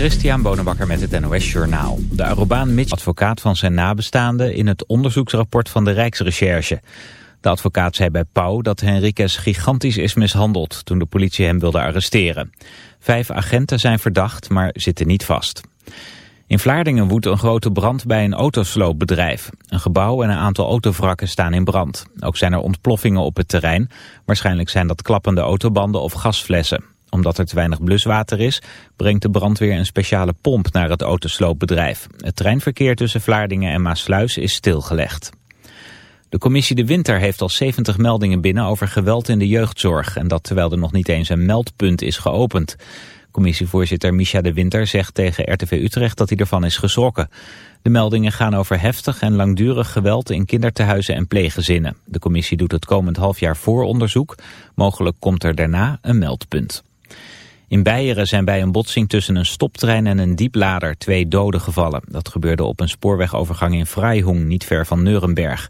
Christian Bonenbakker met het NOS Journaal. De Arobaan Mitch, advocaat van zijn nabestaanden in het onderzoeksrapport van de Rijksrecherche. De advocaat zei bij Pauw dat Henriquez gigantisch is mishandeld toen de politie hem wilde arresteren. Vijf agenten zijn verdacht, maar zitten niet vast. In Vlaardingen woedt een grote brand bij een autosloopbedrijf. Een gebouw en een aantal autovrakken staan in brand. Ook zijn er ontploffingen op het terrein. Waarschijnlijk zijn dat klappende autobanden of gasflessen omdat er te weinig bluswater is, brengt de brandweer een speciale pomp naar het autosloopbedrijf. Het treinverkeer tussen Vlaardingen en Maasluis is stilgelegd. De commissie De Winter heeft al 70 meldingen binnen over geweld in de jeugdzorg. En dat terwijl er nog niet eens een meldpunt is geopend. Commissievoorzitter Micha De Winter zegt tegen RTV Utrecht dat hij ervan is geschrokken. De meldingen gaan over heftig en langdurig geweld in kindertehuizen en pleeggezinnen. De commissie doet het komend half jaar vooronderzoek. Mogelijk komt er daarna een meldpunt. In Beieren zijn bij een botsing tussen een stoptrein en een dieplader twee doden gevallen. Dat gebeurde op een spoorwegovergang in Freihung, niet ver van Nuremberg.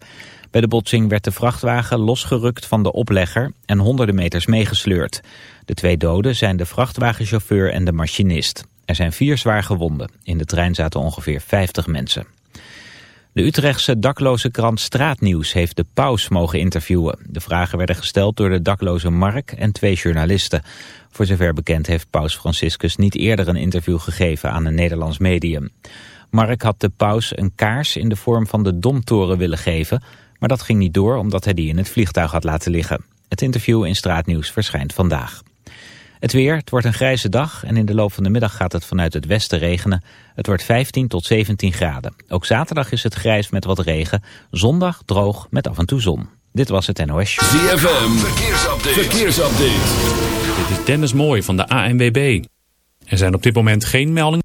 Bij de botsing werd de vrachtwagen losgerukt van de oplegger en honderden meters meegesleurd. De twee doden zijn de vrachtwagenchauffeur en de machinist. Er zijn vier zwaar gewonden. In de trein zaten ongeveer 50 mensen. De Utrechtse dakloze krant Straatnieuws heeft de paus mogen interviewen. De vragen werden gesteld door de dakloze Mark en twee journalisten. Voor zover bekend heeft paus Franciscus niet eerder een interview gegeven aan een Nederlands medium. Mark had de paus een kaars in de vorm van de Domtoren willen geven, maar dat ging niet door omdat hij die in het vliegtuig had laten liggen. Het interview in Straatnieuws verschijnt vandaag. Het weer, het wordt een grijze dag en in de loop van de middag gaat het vanuit het westen regenen. Het wordt 15 tot 17 graden. Ook zaterdag is het grijs met wat regen. Zondag droog met af en toe zon. Dit was het NOS. ZFM, verkeersupdate. verkeersupdate. Dit is Dennis Mooi van de ANWB. Er zijn op dit moment geen meldingen.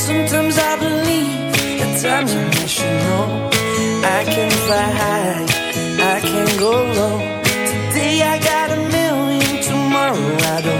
Sometimes I believe, at times I wish you I can fly high, I can go low. Today I got a million, tomorrow I don't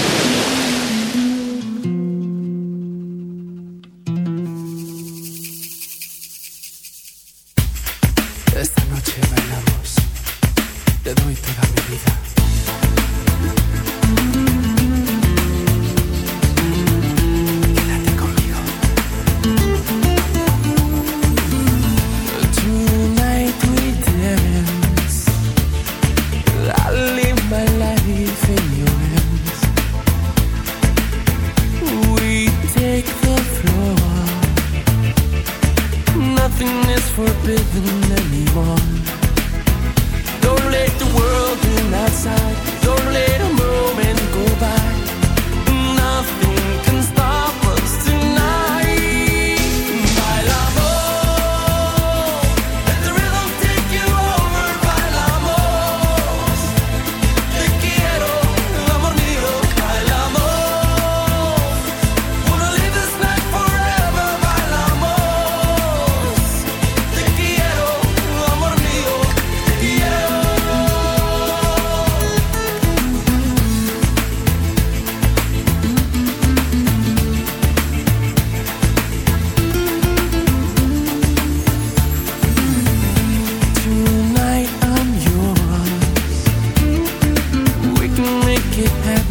it have.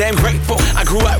damn grateful. I grew up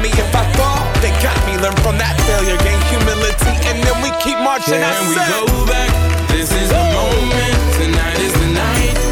me. If I fall, they got me. Learn from that failure, gain humility, and then we keep marching. And we go back. This is the moment. Tonight is the night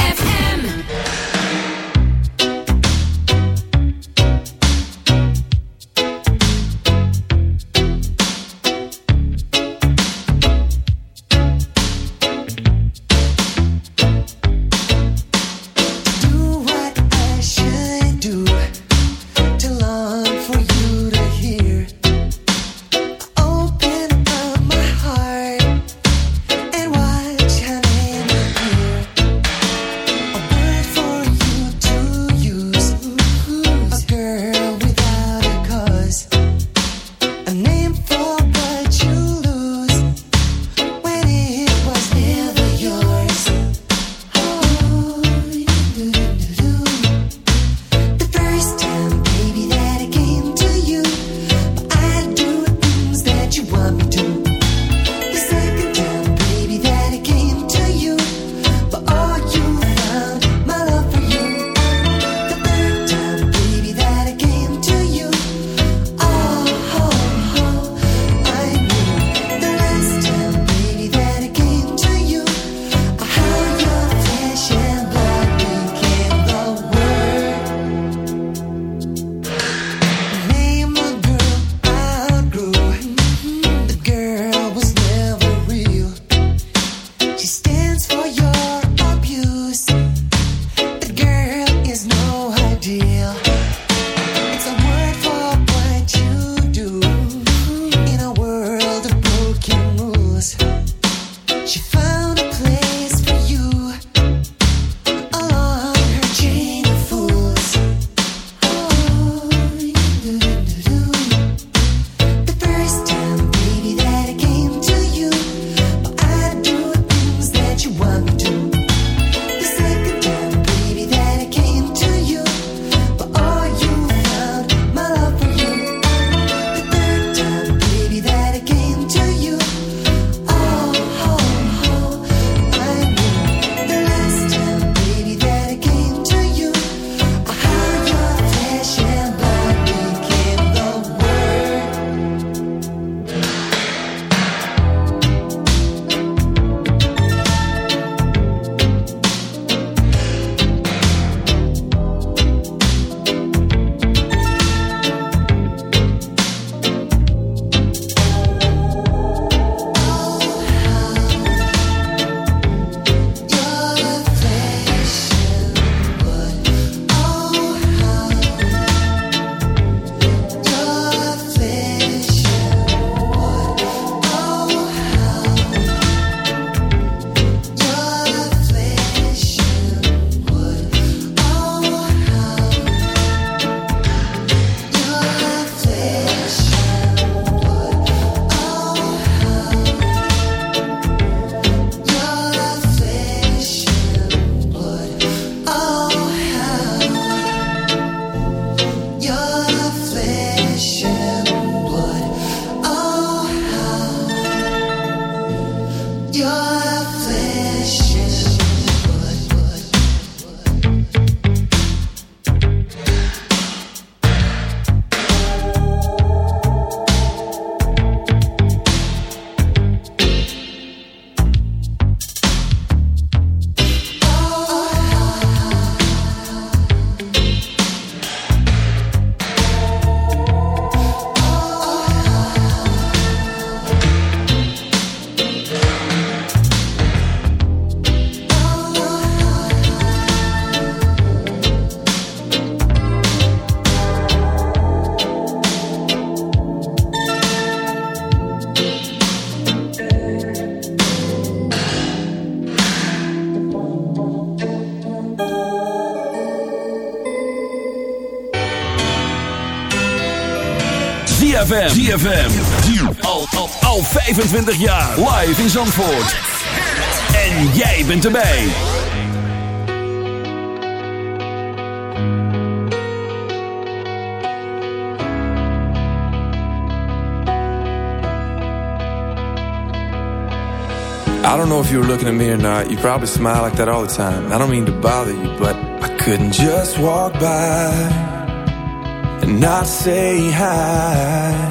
ZFM. Al, al, al 25 jaar. Live in Zandvoort. En jij bent erbij. I don't know if you're looking at me or not. You probably smile like that all the time. I don't mean to bother you, but I couldn't just walk by and not say hi.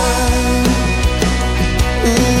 Ooh.